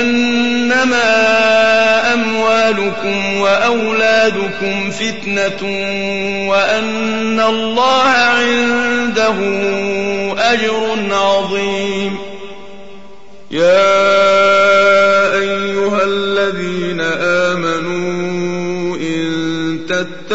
أنما أموالكم وأولادكم فتنة وأن الله عنده أجر عظيم. يا أيها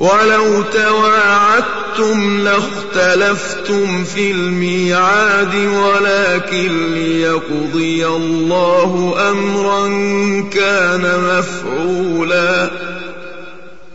ولو تواعدتم لاختلفتم في الميعاد ولكن ليقضي الله أمرا كان مفعولا.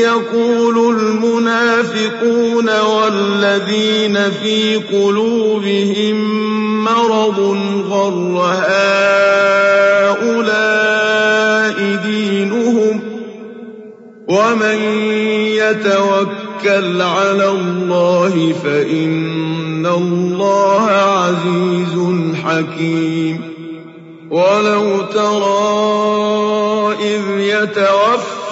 يقول المنافقون والذين في قلوبهم مرض غر هؤلاء دينهم ومن يتوكل على الله فإن الله عزيز حكيم. ولو ترى إذ يتوفى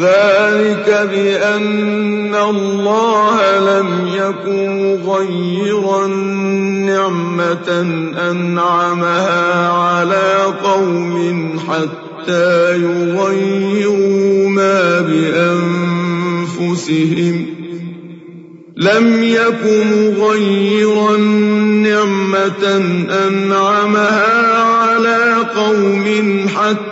ذلك بأن الله لم يكن غيرا نعمة أنعمها على قوم حتى يغيروا ما بأنفسهم. لم يكن غيرا نعمة أنعمها على قوم حتى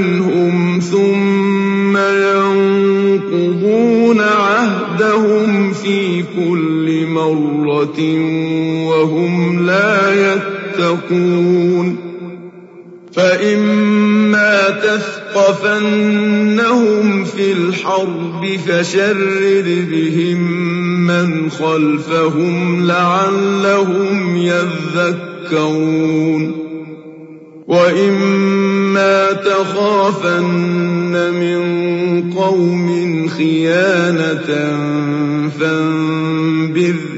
وَهُمْ لَا يَتَّقُونَ فَإِمَّا تَثْقَفَنَّهُمْ فِي الْحَرْبِ فَشَرِّدْ بِهِم مَّنْ خَلْفَهُمْ لَعَلَّهُمْ يَذَّكَّرُونَ وَإِمَّا تَخَافَنَّ مِن قَوْمٍ خِيَانَةً فَانبِذْ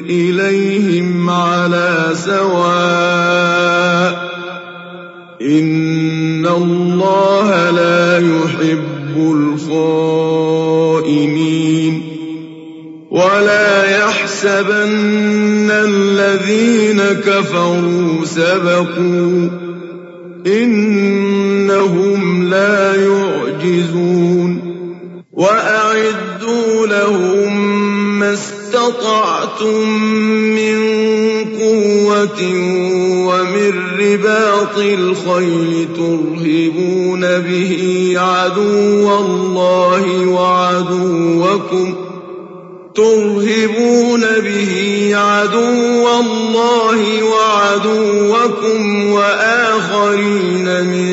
إِلَيْهِمْ عَلَىٰ سَوَاءٍ ۚ إِنَّ اللَّهَ لَا يُحِبُّ الْخَائِنِينَ وَلَا يَحْسَبَنَّ الَّذِينَ كَفَرُوا سَبَقُوا ۚ إِنَّهُمْ اسْتَطَعْتُم مِّن قُوَّةٍ وَمِن رِّبَاطِ الْخَيْلِ تُرْهِبُونَ بِهِ عَدُوَّ اللَّهِ وَعَدُوَّكُمْ تُرْهِبُونَ بِهِ عَدُوَّ اللَّهِ وَعَدُوَّكُمْ وَآخَرِينَ مِن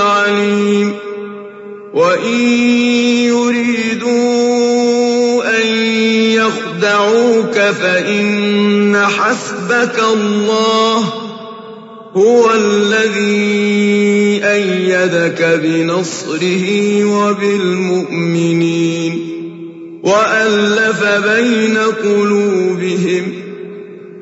وَإِن يُرِيدُوا أَن يَخْدَعُوكَ فَإِنَّ حَسْبَكَ اللَّهُ ۚ هُوَ الَّذِي أَيَّدَكَ بِنَصْرِهِ وَبِالْمُؤْمِنِينَ وَأَلَّفَ بَيْنَ قُلُوبِهِمْ ۚ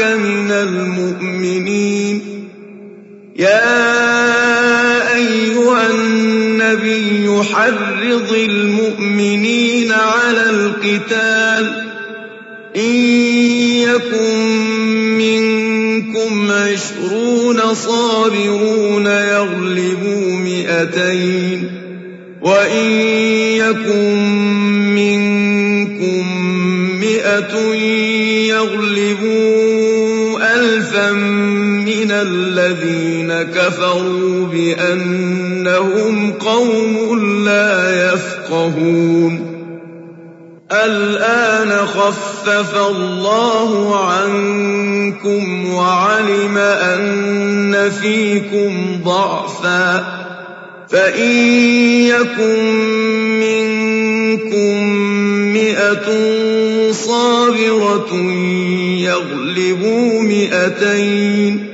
مِنَ الْمُؤْمِنِينَ. يَا أَيُّهَا النَّبِيُّ حَرِّضِ الْمُؤْمِنِينَ عَلَى الْقِتَالِ ۚ. إِن يَكُن مِّنكُمْ عِشْرُونَ صَابِرُونَ يَغْلِبُوا مِائَتَيْنِ ۚ وَإِن يَكُن مِّنكُم مِّائَةٌ الَّذِينَ كَفَرُوا بِأَنَّهُمْ قَوْمٌ لَّا يَفْقَهُونَ. الْآنَ خَفَّفَ اللَّهُ عَنكُمْ وَعَلِمَ أَنَّ فِيكُمْ ضَعْفًا ۚ. فَإِن يَكُن مِّنكُم مِّائَةٌ صَابِرَةٌ يَغْلِبُوا مِائَتَيْنِ ۚ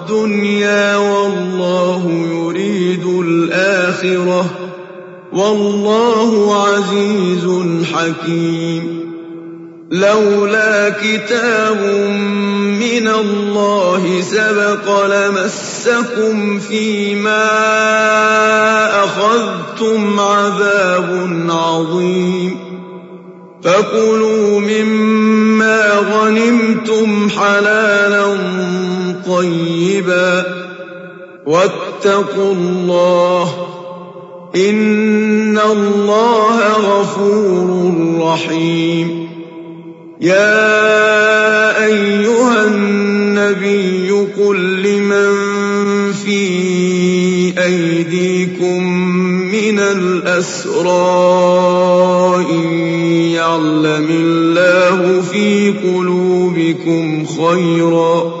وَاللَّهُ يُرِيدُ الآخرة. والله عزيز حكيم. لولا كتاب من الله سبق لمسكم فيما أخذتم عذاب عظيم. فكلوا مما غنمتم حلالا طيبا واتقوا الله إن الله غفور رحيم يا أيها النبي قل لمن في أيديكم من الأسرى إن يعلم الله في قلوبكم خيرا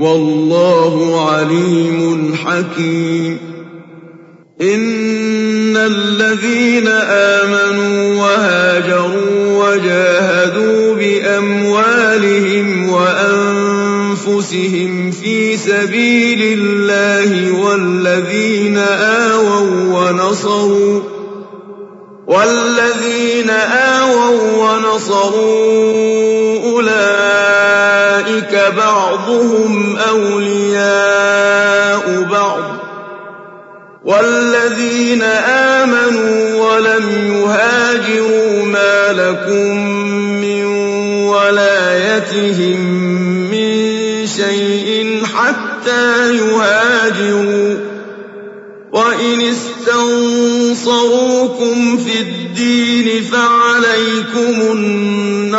والله عليم حكيم. إن الذين آمنوا وهاجروا وجاهدوا بأموالهم وأنفسهم في سبيل الله والذين آووا ونصروا والذين آووا ونصروا أولئك بعضهم أولياء بعض والذين آمنوا ولم يهاجروا ما لكم من ولايتهم من شيء حتى يهاجروا وإن استنصروكم في الدين فعليكم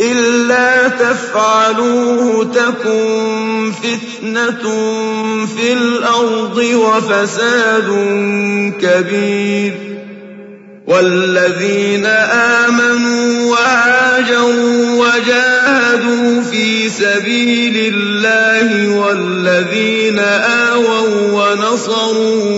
إلا تفعلوه تكن فتنة في الأرض وفساد كبير. والذين آمنوا وهاجروا وجاهدوا في سبيل الله والذين آووا ونصروا